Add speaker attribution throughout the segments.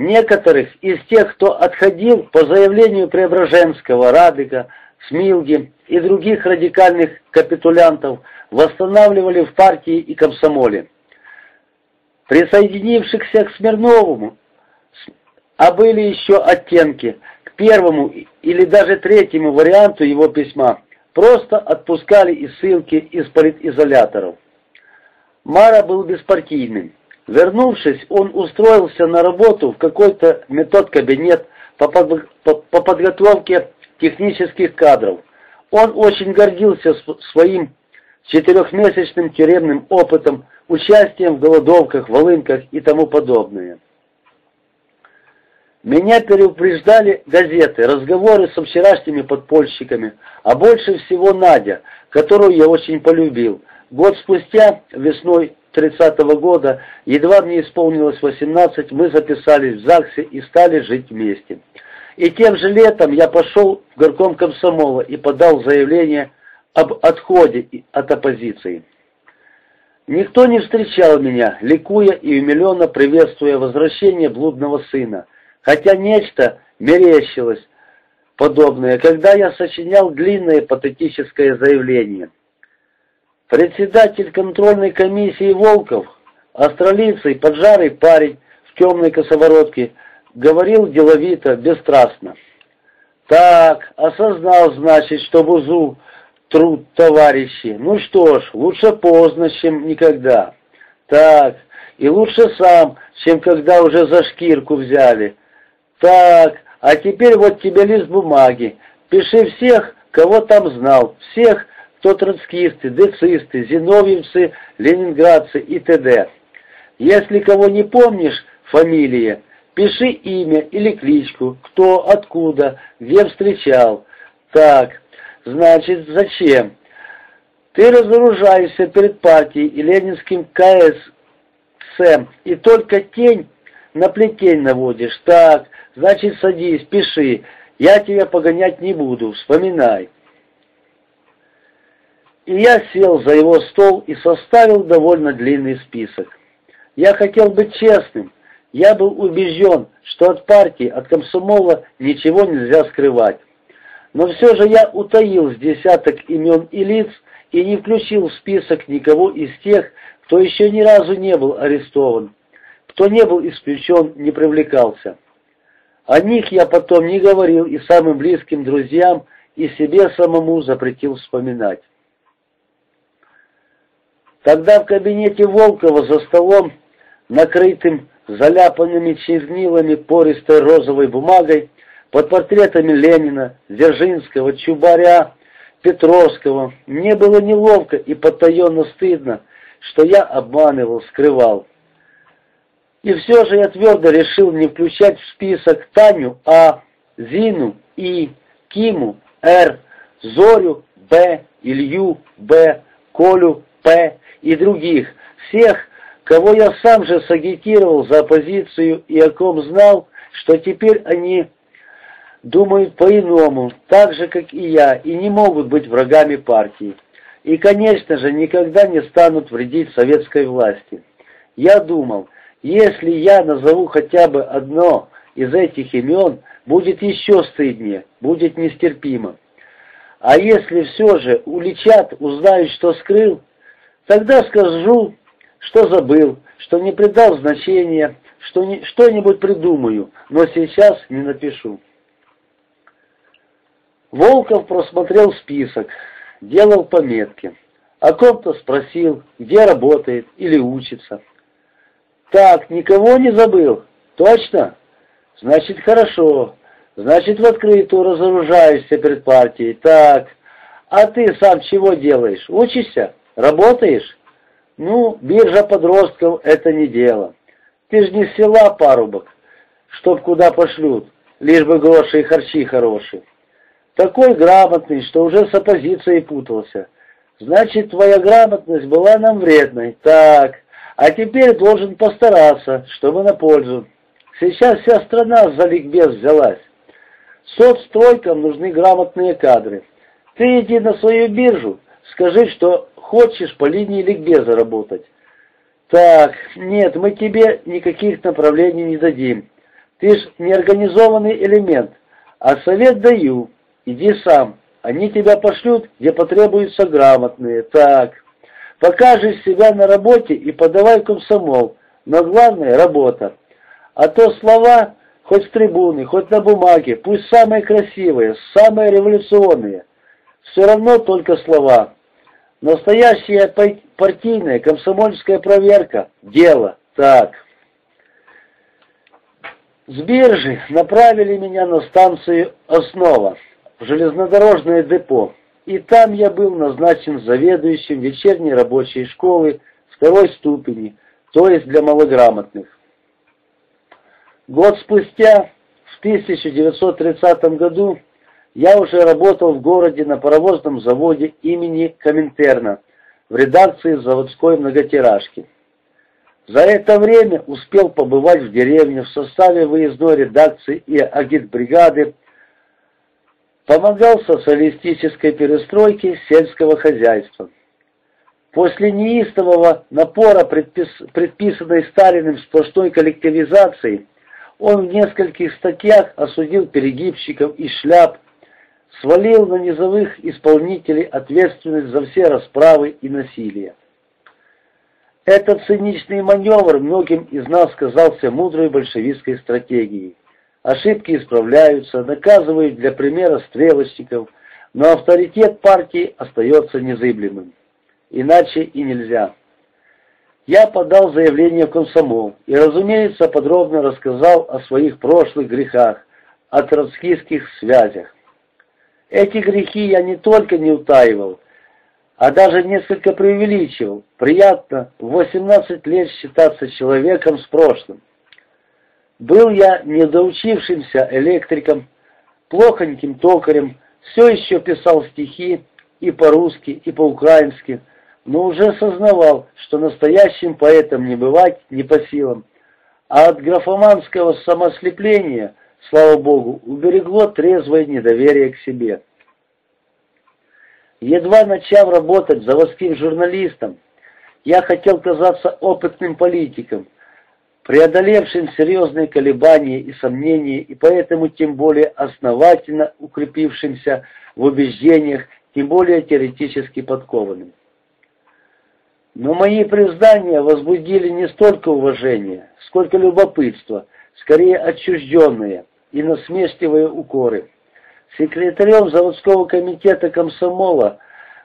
Speaker 1: Некоторых из тех, кто отходил по заявлению Преображенского, Радыка, Смилги и других радикальных капитулянтов, восстанавливали в партии и комсомоле. Присоединившихся к Смирновому, а были еще оттенки, к первому или даже третьему варианту его письма, просто отпускали из ссылки из политизоляторов. Мара был беспартийным. Вернувшись, он устроился на работу в какой-то метод-кабинет по, под, по, по подготовке технических кадров. Он очень гордился своим четырехмесячным тюремным опытом, участием в голодовках, волынках и тому подобное. Меня переупреждали газеты, разговоры со вчерашними подпольщиками, а больше всего Надя, которую я очень полюбил. Год спустя, весной 30-го года, едва мне исполнилось 18, мы записались в ЗАГСе и стали жить вместе. И тем же летом я пошел в горком комсомола и подал заявление об отходе от оппозиции. Никто не встречал меня, ликуя и умиленно приветствуя возвращение блудного сына, хотя нечто мерещилось подобное, когда я сочинял длинное патетическое заявление. Председатель контрольной комиссии Волков, австралийцей, поджарый парень в темной косоворотке, говорил деловито, бесстрастно. «Так, осознал, значит, что Бузу труд товарищи. Ну что ж, лучше поздно, чем никогда. Так, и лучше сам, чем когда уже за шкирку взяли. Так, а теперь вот тебе лист бумаги. Пиши всех, кого там знал, всех, кто троцкисты, децисты, зиновьевцы, ленинградцы и т.д. Если кого не помнишь, фамилия, пиши имя или кличку, кто, откуда, где встречал. Так, значит, зачем? Ты разоружаешься перед партией и ленинским КС, и только тень на плетень наводишь. Так, значит, садись, пиши, я тебя погонять не буду, вспоминай. И я сел за его стол и составил довольно длинный список. Я хотел быть честным. Я был убежден, что от партии, от комсомола ничего нельзя скрывать. Но все же я утаил с десяток имен и лиц и не включил в список никого из тех, кто еще ни разу не был арестован, кто не был исключен, не привлекался. О них я потом не говорил и самым близким друзьям, и себе самому запретил вспоминать. Тогда в кабинете Волкова за столом, накрытым заляпанными чернилами пористой розовой бумагой, под портретами Ленина, Дзержинского, Чубаря, Петровского, мне было неловко и потаенно стыдно, что я обманывал, скрывал. И все же я твердо решил не включать в список Таню А, Зину И, Киму Р, Зорю Б, Илью Б, Колю П и других, всех, кого я сам же сагитировал за оппозицию и о ком знал, что теперь они думают по-иному, так же, как и я, и не могут быть врагами партии. И, конечно же, никогда не станут вредить советской власти. Я думал, если я назову хотя бы одно из этих имен, будет еще стыднее, будет нестерпимо. А если все же уличат, узнают, что скрыл, тогда скажу, что забыл, что не придал значения, что что-нибудь придумаю, но сейчас не напишу. Волков просмотрел список, делал пометки. О ком-то спросил, где работает или учится. Так, никого не забыл? Точно? Значит, хорошо. Значит, в открытую разоружаешься перед партией. Так, а ты сам чего делаешь? Учишься? Работаешь? Ну, биржа подростков — это не дело. Ты ж не села парубок, чтоб куда пошлют, лишь бы гроши и харчи хорошие. Такой грамотный, что уже с оппозицией путался. Значит, твоя грамотность была нам вредной. Так, а теперь должен постараться, чтобы на пользу. Сейчас вся страна за ликбез взялась. Соцстройкам нужны грамотные кадры. Ты иди на свою биржу, скажи, что хочешь по линии ликбеза работать. Так, нет, мы тебе никаких направлений не дадим. Ты ж неорганизованный элемент, а совет даю, иди сам. Они тебя пошлют, где потребуются грамотные. Так, покажешь себя на работе и подавай комсомол. Но главное – работа. А то слова, хоть с трибуны, хоть на бумаге, пусть самые красивые, самые революционные. Все равно только слова. Настоящая партийная комсомольская проверка – дело. Так. С биржи направили меня на станцию «Основа» в железнодорожное депо, и там я был назначен заведующим вечерней рабочей школы второй ступени, то есть для малограмотных. Год спустя, в 1930 году, я уже работал в городе на паровозном заводе имени Коминтерна в редакции заводской многотиражки. За это время успел побывать в деревне в составе выездной редакции и агитбригады, помогал социалистической перестройке сельского хозяйства. После неистового напора, предпис... предписанной Сталиным сплошной коллективизации, он в нескольких статьях осудил перегибщиков и шляп, свалил на низовых исполнителей ответственность за все расправы и насилие. Этот циничный маневр многим из нас казался мудрой большевистской стратегией. Ошибки исправляются, наказывают для примера стрелочников, но авторитет партии остается незыблемым. Иначе и нельзя. Я подал заявление в комсомол и, разумеется, подробно рассказал о своих прошлых грехах, о троцкистских связях. Эти грехи я не только не утаивал, а даже несколько преувеличивал. Приятно в 18 лет считаться человеком с прошлым. Был я недоучившимся электриком, плохоньким токарем, все еще писал стихи и по-русски, и по-украински, но уже сознавал, что настоящим поэтом не бывать не по силам, а от графоманского самослепления, слава Богу, уберегло трезвое недоверие к себе. Едва начав работать заводским журналистом, я хотел казаться опытным политиком, преодолевшим серьезные колебания и сомнения, и поэтому тем более основательно укрепившимся в убеждениях, тем более теоретически подкованным. Но мои признания возбудили не столько уважение, сколько любопытство, скорее отчужденные и насмешливые укоры. Секретарем заводского комитета комсомола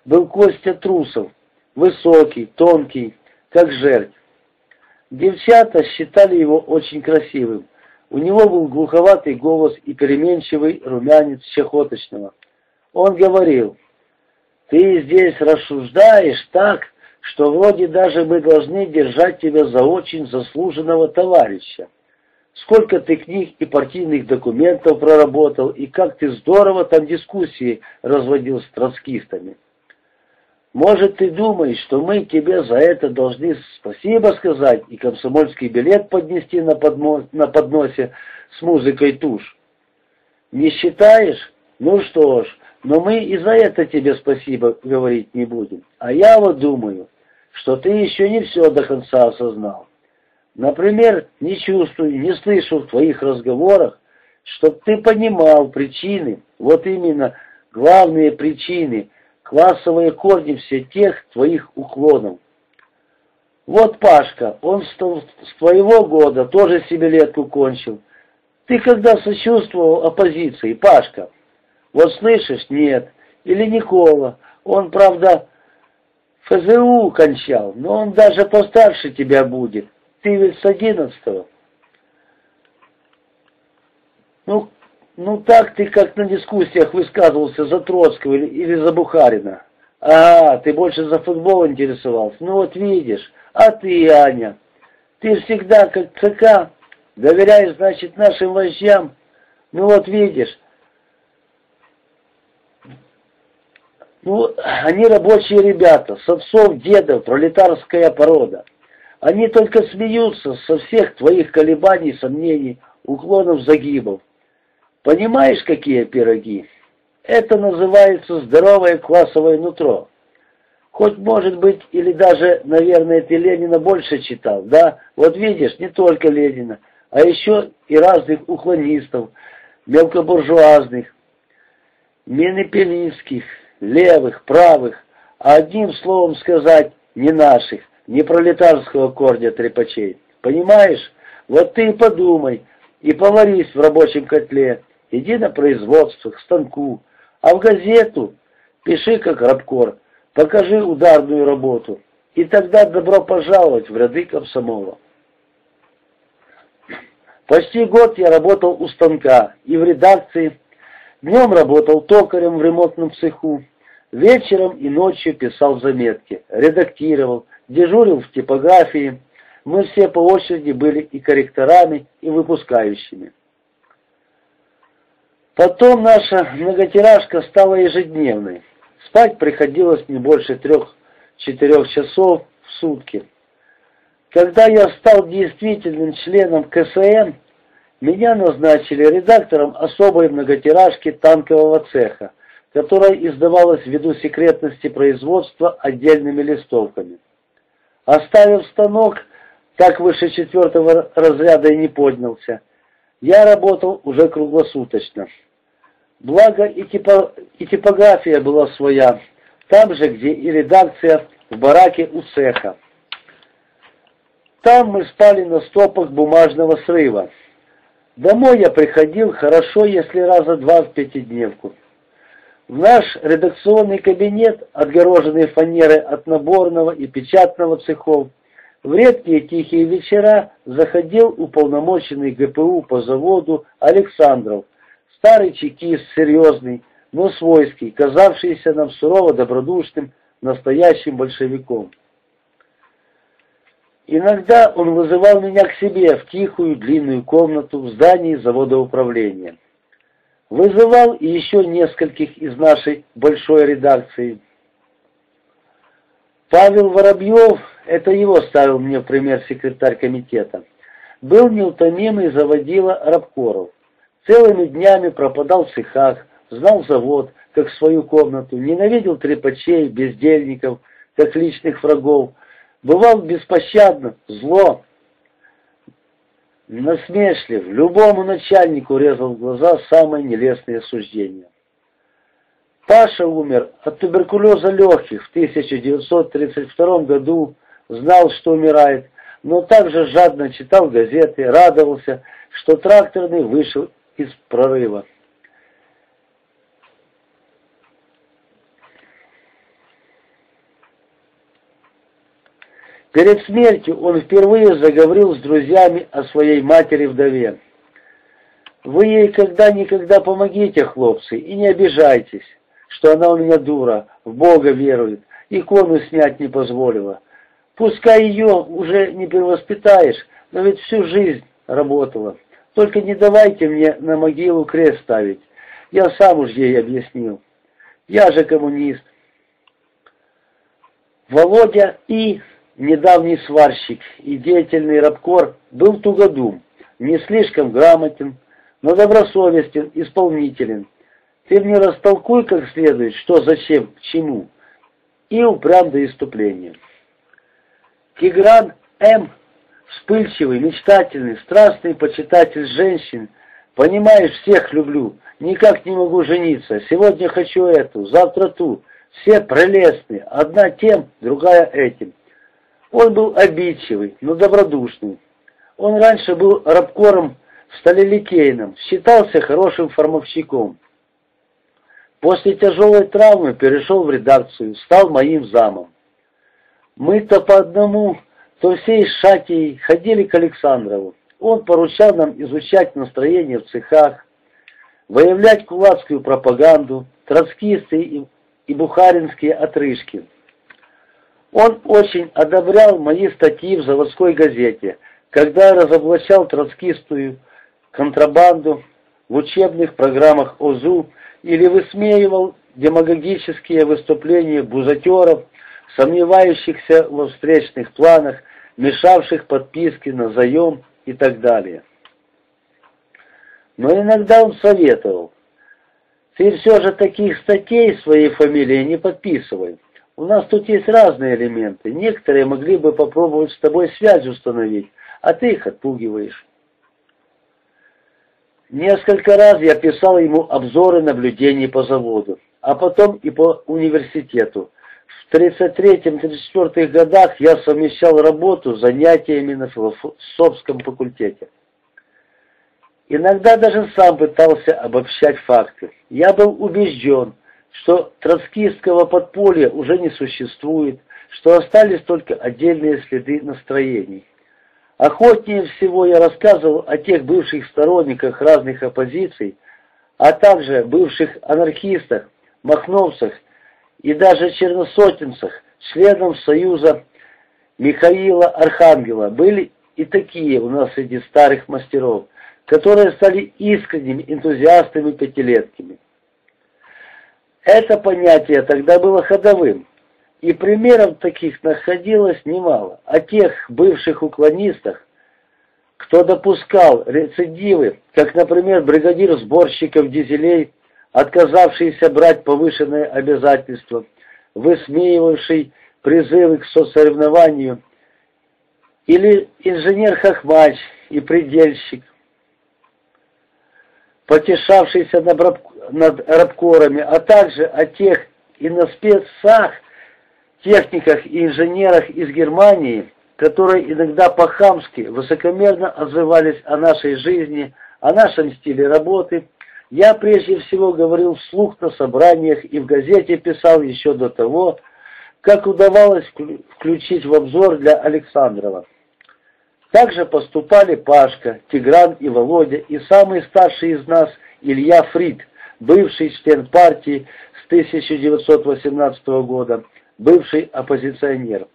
Speaker 1: был Костя Трусов, высокий, тонкий, как жерть. Девчата считали его очень красивым. У него был глуховатый голос и переменчивый румянец чехоточного. Он говорил, «Ты здесь рассуждаешь так, что вроде даже мы должны держать тебя за очень заслуженного товарища. Сколько ты книг и партийных документов проработал, и как ты здорово там дискуссии разводил с троцкистами. Может, ты думаешь, что мы тебе за это должны спасибо сказать и комсомольский билет поднести на, подмо... на подносе с музыкой тушь? Не считаешь? Ну что ж, но мы и за это тебе спасибо говорить не будем. А я вот думаю, что ты еще не все до конца осознал. Например, не чувствую, не слышу в твоих разговорах, чтоб ты понимал причины, вот именно главные причины, классовые корни всех тех твоих уклонов. Вот Пашка, он с твоего года тоже себе летку кончил. Ты когда сочувствовал оппозиции, Пашка? Вот слышишь, нет. Или Никола, он, правда, ФЗУ кончал, но он даже постарше тебя будет. Ты ведь с одиннадцатого. Ну, ну так ты как на дискуссиях высказывался за Троцкого или, или за Бухарина. А, ты больше за футбол интересовался. Ну вот видишь. А ты, Аня, ты всегда как ЦК доверяешь, значит, нашим вождям. Ну вот видишь. Ну, они рабочие ребята, с отцов, дедов, пролетарская порода. Они только смеются со всех твоих колебаний, сомнений, уклонов, загибов. Понимаешь, какие пироги? Это называется здоровое классовое нутро. Хоть, может быть, или даже, наверное, ты Ленина больше читал, да? Вот видишь, не только Ленина. а еще и разных уклонистов, мелкобуржуазных, менепелинских, левых, правых, а одним словом сказать, не наших, не пролетарского корня трепачей. Понимаешь? Вот ты и подумай, и поварись в рабочем котле, иди на производство, к станку, а в газету пиши как рабкор, покажи ударную работу, и тогда добро пожаловать в ряды комсомола. Почти год я работал у станка и в редакции, днем работал токарем в ремонтном цеху, вечером и ночью писал заметки, редактировал, дежурил в типографии, мы все по очереди были и корректорами, и выпускающими. Потом наша многотиражка стала ежедневной. Спать приходилось не больше трех-четырех часов в сутки. Когда я стал действительным членом КСМ, меня назначили редактором особой многотиражки танкового цеха, которая издавалась ввиду секретности производства отдельными листовками. Оставив станок, так выше четвертого разряда и не поднялся. Я работал уже круглосуточно. Благо и, типо, и типография была своя, там же, где и редакция в бараке у цеха. Там мы спали на стопах бумажного срыва. Домой я приходил хорошо, если раза два в пятидневку. В наш редакционный кабинет, отгороженный фанерой от наборного и печатного цехов, в редкие тихие вечера заходил уполномоченный ГПУ по заводу Александров, старый чекист, серьезный, но свойский, казавшийся нам сурово добродушным, настоящим большевиком. Иногда он вызывал меня к себе в тихую длинную комнату в здании завода управления. Вызывал и еще нескольких из нашей большой редакции. Павел Воробьев, это его ставил мне в пример секретарь комитета, был неутомимый заводила рабкоров. Целыми днями пропадал в цехах, знал завод, как свою комнату, ненавидел трепачей, бездельников, как личных врагов, бывал беспощадно, зло, насмешлив, любому начальнику резал в глаза самые нелестные суждения. Паша умер от туберкулеза легких в 1932 году, знал, что умирает, но также жадно читал газеты, радовался, что тракторный вышел из прорыва. Перед смертью он впервые заговорил с друзьями о своей матери-вдове. «Вы ей когда-никогда помогите, хлопцы, и не обижайтесь что она у меня дура, в Бога верует, икону снять не позволила. Пускай ее уже не перевоспитаешь, но ведь всю жизнь работала. Только не давайте мне на могилу крест ставить. Я сам уж ей объяснил. Я же коммунист. Володя И, недавний сварщик и деятельный рабкор, был тугодум, не слишком грамотен, но добросовестен, исполнителен. Ты мне растолкуй как следует, что, зачем, к чему. И упрям до иступления. Тигран М. Вспыльчивый, мечтательный, страстный почитатель женщин. Понимаешь, всех люблю. Никак не могу жениться. Сегодня хочу эту, завтра ту. Все прелестные. Одна тем, другая этим. Он был обидчивый, но добродушный. Он раньше был рабкором сталелитейным, считался хорошим фармовщиком. После тяжелой травмы перешел в редакцию, стал моим замом. Мы-то по одному, то всей шатией ходили к Александрову. Он поручал нам изучать настроение в цехах, выявлять кулацкую пропаганду, троцкисты и бухаринские отрыжки. Он очень одобрял мои статьи в заводской газете, когда разоблачал троцкистую контрабанду в учебных программах ОЗУ или высмеивал демагогические выступления бузатеров, сомневающихся во встречных планах, мешавших подписке на заем и так далее. Но иногда он советовал, ты все же таких статей своей фамилии не подписывай. У нас тут есть разные элементы, некоторые могли бы попробовать с тобой связь установить, а ты их отпугиваешь. Несколько раз я писал ему обзоры наблюдений по заводу, а потом и по университету. В 33-34 годах я совмещал работу с занятиями на философском факультете. Иногда даже сам пытался обобщать факты. Я был убежден, что троцкистского подполья уже не существует, что остались только отдельные следы настроений. Охотнее всего я рассказывал о тех бывших сторонниках разных оппозиций, а также бывших анархистах, махновцах и даже черносотенцах, членам Союза Михаила Архангела. Были и такие у нас среди старых мастеров, которые стали искренними энтузиастами-пятилетками. Это понятие тогда было ходовым, и примеров таких находилось немало. О тех бывших уклонистах, кто допускал рецидивы, как, например, бригадир сборщиков дизелей, отказавшийся брать повышенные обязательства, высмеивавший призывы к соцсоревнованию, или инженер Хохмач и предельщик, потешавшийся над, раб, над рабкорами, а также о тех и на спецах, техниках и инженерах из Германии, которые иногда по-хамски высокомерно отзывались о нашей жизни, о нашем стиле работы, я прежде всего говорил вслух на собраниях и в газете писал еще до того, как удавалось включить в обзор для Александрова. Также поступали Пашка, Тигран и Володя, и самый старший из нас Илья Фрид, бывший член партии с 1918 года, бывший оппозиционер.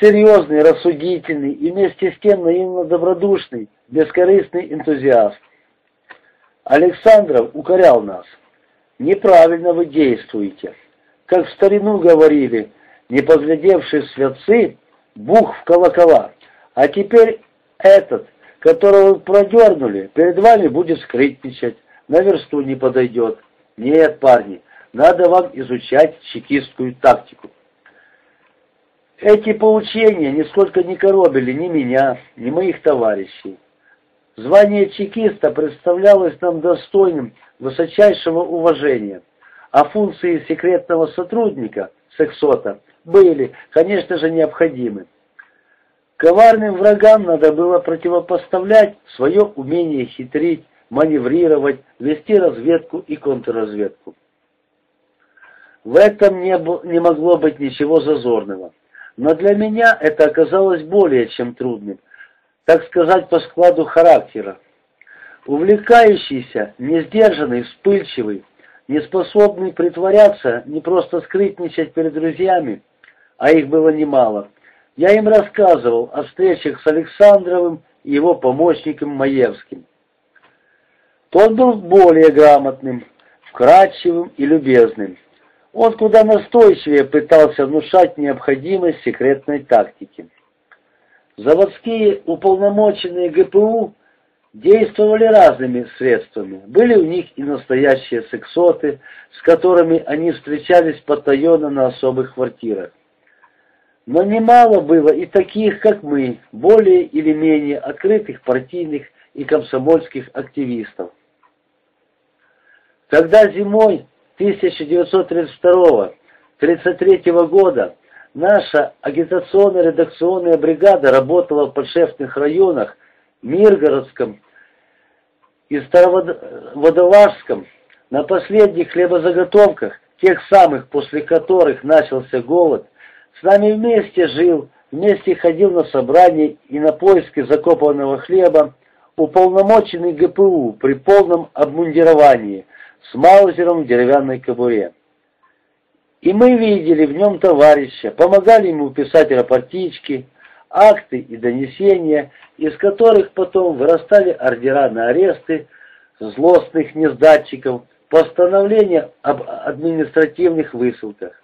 Speaker 1: Серьезный, рассудительный и вместе с тем наивно добродушный, бескорыстный энтузиаст. Александров укорял нас. Неправильно вы действуете. Как в старину говорили, не поглядевшие святцы, бух в колокола. А теперь этот, которого продернули, перед вами будет скрытничать, на версту не подойдет. Нет, парни, надо вам изучать чекистскую тактику. Эти поучения нисколько не коробили ни меня, ни моих товарищей. Звание чекиста представлялось нам достойным высочайшего уважения, а функции секретного сотрудника, сексота, были, конечно же, необходимы. Коварным врагам надо было противопоставлять свое умение хитрить, маневрировать, вести разведку и контрразведку. В этом не, не могло быть ничего зазорного. Но для меня это оказалось более чем трудным, так сказать, по складу характера. Увлекающийся, несдержанный, вспыльчивый, неспособный притворяться, не просто скрытничать перед друзьями, а их было немало, я им рассказывал о встречах с Александровым и его помощником Маевским. Тот был более грамотным, вкрадчивым и любезным. Он куда настойчивее пытался внушать необходимость секретной тактики. Заводские уполномоченные ГПУ действовали разными средствами. Были у них и настоящие сексоты, с которыми они встречались потаенно на особых квартирах. Но немало было и таких, как мы, более или менее открытых партийных и комсомольских активистов. Когда зимой 1932-33 года наша агитационно-редакционная бригада работала в подшефных районах Миргородском и Староводолажском на последних хлебозаготовках, тех самых, после которых начался голод, с нами вместе жил, вместе ходил на собрания и на поиски закопанного хлеба уполномоченный ГПУ при полном обмундировании с маузером в деревянной кобуре. И мы видели в нем товарища, помогали ему писать рапортички, акты и донесения, из которых потом вырастали ордера на аресты злостных нездатчиков, постановления об административных высылках.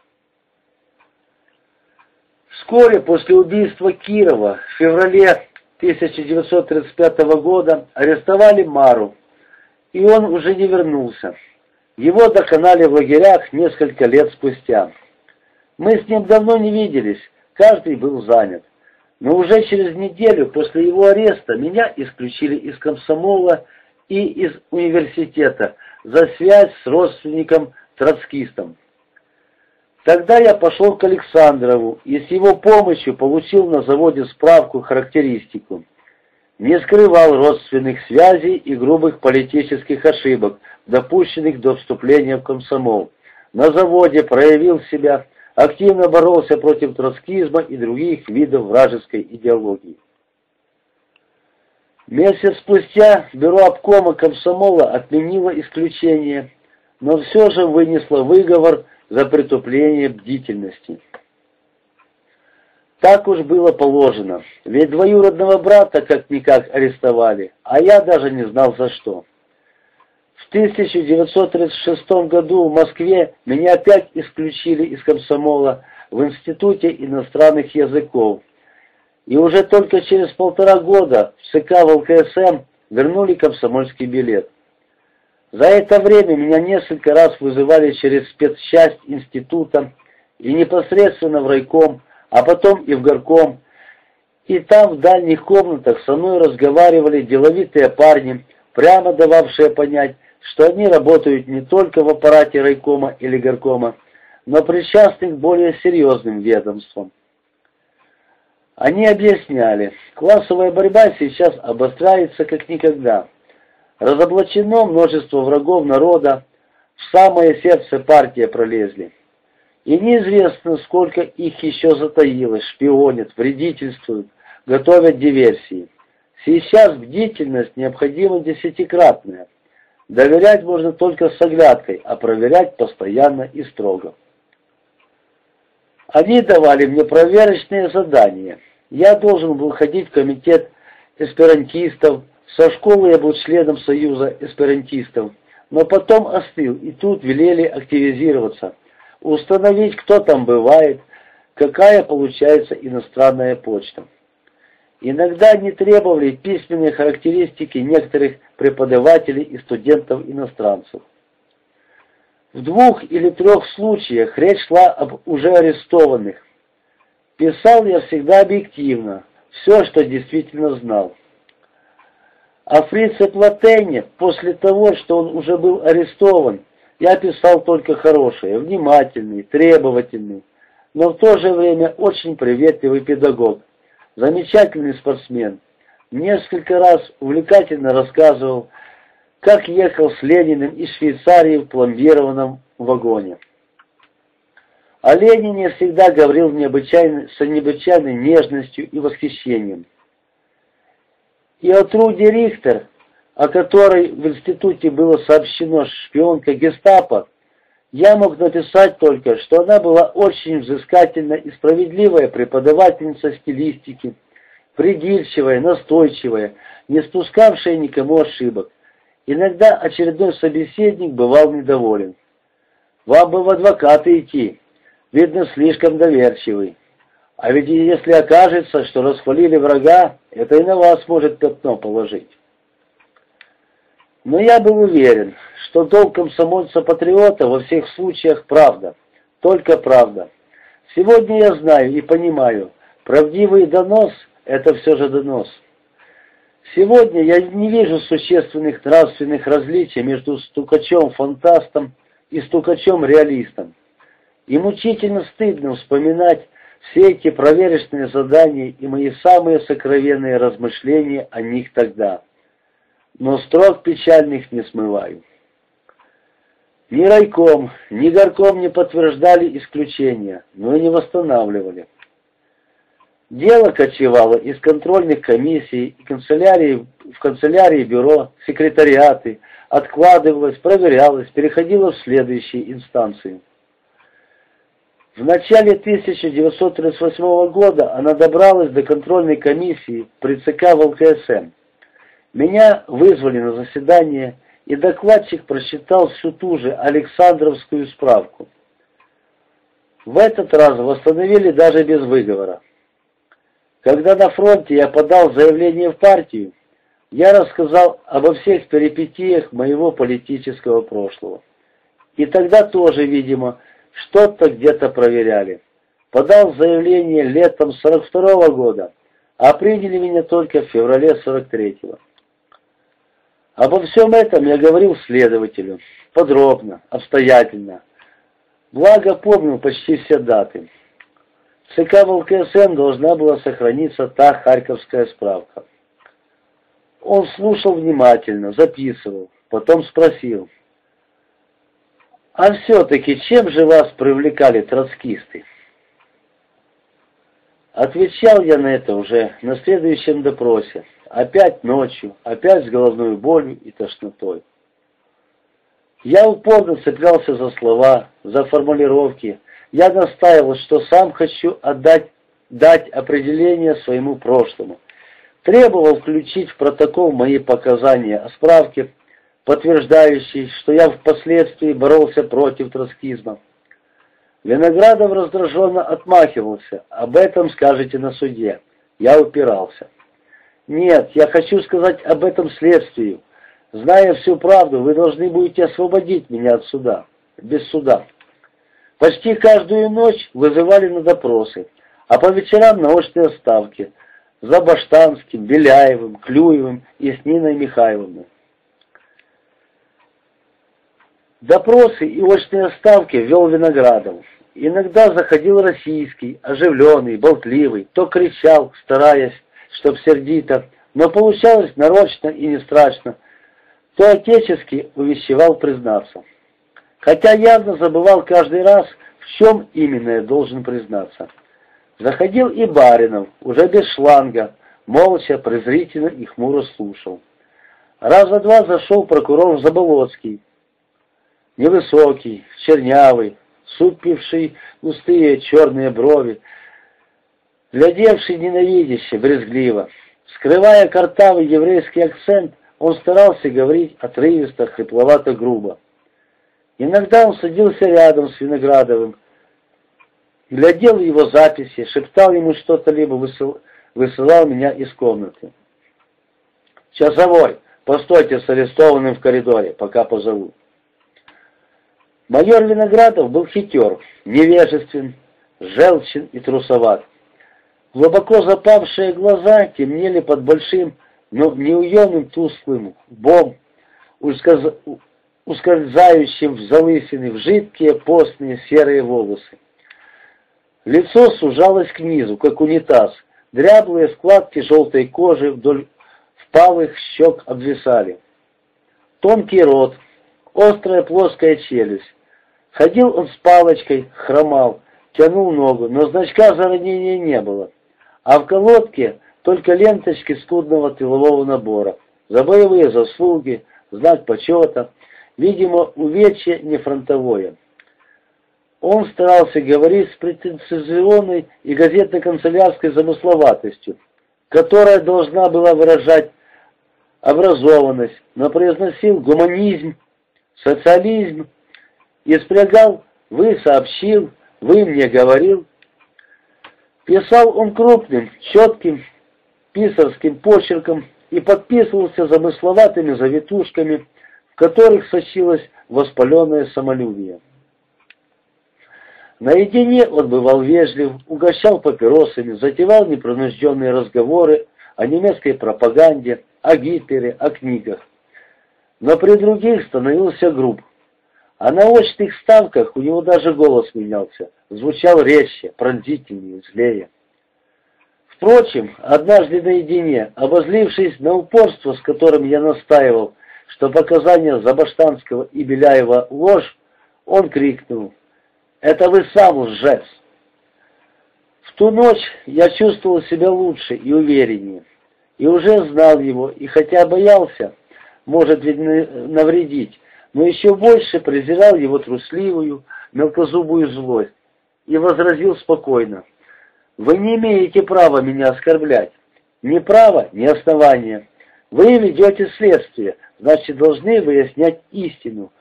Speaker 1: Вскоре после убийства Кирова в феврале 1935 года арестовали Мару, и он уже не вернулся. Его доконали в лагерях несколько лет спустя. Мы с ним давно не виделись, каждый был занят. Но уже через неделю после его ареста меня исключили из комсомола и из университета за связь с родственником-троцкистом. Тогда я пошел к Александрову и с его помощью получил на заводе справку-характеристику. Не скрывал родственных связей и грубых политических ошибок, допущенных до вступления в комсомол. На заводе проявил себя, активно боролся против троцкизма и других видов вражеской идеологии. Месяц спустя бюро обкома комсомола отменило исключение, но все же вынесло выговор за притупление бдительности. Так уж было положено, ведь двоюродного брата как-никак арестовали, а я даже не знал за что. В 1936 году в Москве меня опять исключили из комсомола в Институте иностранных языков, и уже только через полтора года в ЦК ВЛКСМ вернули комсомольский билет. За это время меня несколько раз вызывали через спецчасть института и непосредственно в райком, а потом и в горком, и там в дальних комнатах со мной разговаривали деловитые парни, прямо дававшие понять, что они работают не только в аппарате райкома или горкома, но причастны к более серьезным ведомствам. Они объясняли, классовая борьба сейчас обостряется как никогда. Разоблачено множество врагов народа, в самое сердце партии пролезли. И неизвестно, сколько их еще затаилось, шпионят, вредительствуют, готовят диверсии. Сейчас бдительность необходима десятикратная. Доверять можно только с оглядкой, а проверять постоянно и строго. Они давали мне проверочные задания – я должен был ходить в комитет эсперантистов, со школы я был членом Союза эсперантистов, но потом остыл, и тут велели активизироваться, установить, кто там бывает, какая получается иностранная почта. Иногда они требовали письменные характеристики некоторых преподавателей и студентов-иностранцев. В двух или трех случаях речь шла об уже арестованных, Писал я всегда объективно, все, что действительно знал. О Фрице Платене, после того, что он уже был арестован, я писал только хорошее, внимательный, требовательный, но в то же время очень приветливый педагог, замечательный спортсмен. Несколько раз увлекательно рассказывал, как ехал с Лениным из Швейцарии в пломбированном вагоне. О Ленине всегда говорил с необычайной нежностью и восхищением. И о Труде Рихтер, о которой в институте было сообщено шпионка гестапо, я мог написать только, что она была очень взыскательна и справедливая преподавательница стилистики, придирчивая, настойчивая, не спускавшая никому ошибок. Иногда очередной собеседник бывал недоволен. «Вам бы в адвокаты идти, Видно, слишком доверчивый. А ведь если окажется, что расхвалили врага, это и на вас может пятно положить. Но я был уверен, что долг комсомольца-патриота во всех случаях правда, только правда. Сегодня я знаю и понимаю, правдивый донос – это все же донос. Сегодня я не вижу существенных нравственных различий между стукачом-фантастом и стукачом-реалистом. И мучительно стыдно вспоминать все эти проверочные задания и мои самые сокровенные размышления о них тогда. Но строк печальных не смываю. Ни райком, ни горком не подтверждали исключения, но и не восстанавливали. Дело кочевало из контрольных комиссий и канцелярии, в канцелярии бюро, секретариаты, откладывалось, проверялось, переходило в следующие инстанции. В начале 1938 года она добралась до контрольной комиссии при ЦК ВЛКСМ. Меня вызвали на заседание, и докладчик прочитал всю ту же Александровскую справку. В этот раз восстановили даже без выговора. Когда на фронте я подал заявление в партию, я рассказал обо всех перипетиях моего политического прошлого. И тогда тоже, видимо, что-то где-то проверяли. Подал заявление летом 42 -го года, а приняли меня только в феврале 43-го. Обо всем этом я говорил следователю, подробно, обстоятельно. Благо помнил почти все даты. В ЦК ВЛКСМ должна была сохраниться та харьковская справка. Он слушал внимательно, записывал, потом спросил. «А все-таки чем же вас привлекали троцкисты?» Отвечал я на это уже на следующем допросе. Опять ночью, опять с головной болью и тошнотой. Я упорно цеплялся за слова, за формулировки. Я настаивал, что сам хочу отдать, дать определение своему прошлому. Требовал включить в протокол мои показания о справке, подтверждающей, что я впоследствии боролся против троцкизма. Виноградов раздраженно отмахивался. Об этом скажете на суде. Я упирался. Нет, я хочу сказать об этом следствию. Зная всю правду, вы должны будете освободить меня от суда. Без суда. Почти каждую ночь вызывали на допросы, а по вечерам на очные ставки. За Баштанским, Беляевым, Клюевым и с Ниной Михайловной. Допросы и очные ставки вел Виноградов. Иногда заходил российский, оживленный, болтливый, то кричал, стараясь, чтоб сердито, но получалось нарочно и не страшно, то отечески увещевал признаться. Хотя явно забывал каждый раз, в чем именно я должен признаться. Заходил и Баринов, уже без шланга, молча, презрительно и хмуро слушал. Раза два зашел прокурор Заболоцкий, невысокий, чернявый, супивший густые черные брови, глядевший ненавидяще, брезгливо. Скрывая картавый еврейский акцент, он старался говорить отрывисто, хрипловато, грубо. Иногда он садился рядом с Виноградовым, глядел его записи, шептал ему что-то, либо высыл, высылал меня из комнаты. «Часовой, постойте с арестованным в коридоре, пока позову». Майор Виноградов был хитер, невежествен, желчен и трусоват. Глубоко запавшие глаза темнели под большим, но неуемным тусклым бом, ускользающим в залысины, в жидкие постные серые волосы. Лицо сужалось к низу, как унитаз. Дряблые складки желтой кожи вдоль впалых щек обвисали. Тонкий рот, острая плоская челюсть, Ходил он с палочкой, хромал, тянул ногу, но значка за ранение не было. А в колодке только ленточки скудного тылового набора. За боевые заслуги, знак почета, видимо, увечье не фронтовое. Он старался говорить с претенциозной и газетно-канцелярской замысловатостью, которая должна была выражать образованность, но произносил гуманизм, социализм, и спрягал «вы сообщил», «вы мне говорил». Писал он крупным, четким, писарским почерком и подписывался замысловатыми завитушками, в которых сочилось воспаленное самолюбие. Наедине он бывал вежлив, угощал папиросами, затевал непринужденные разговоры о немецкой пропаганде, о Гитлере, о книгах. Но при других становился груб, а на очных ставках у него даже голос менялся, звучал резче, пронзительнее, злее. Впрочем, однажды наедине, обозлившись на упорство, с которым я настаивал, что показания Забаштанского и Беляева ложь, он крикнул «Это вы сам лжец!». В ту ночь я чувствовал себя лучше и увереннее, и уже знал его, и хотя боялся, может ведь навредить, но еще больше презирал его трусливую, мелкозубую злость и возразил спокойно. «Вы не имеете права меня оскорблять. Ни право, ни основания. Вы ведете следствие, значит, должны выяснять истину,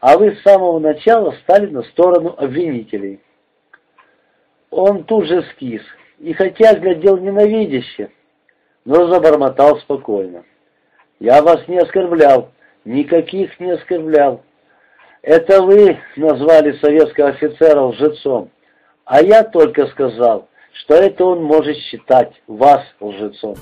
Speaker 1: а вы с самого начала стали на сторону обвинителей». Он тут же скис, и хотя глядел ненавидяще, но забормотал спокойно. «Я вас не оскорблял, никаких не оскорблял. Это вы назвали советского офицера лжецом, а я только сказал, что это он может считать вас лжецом.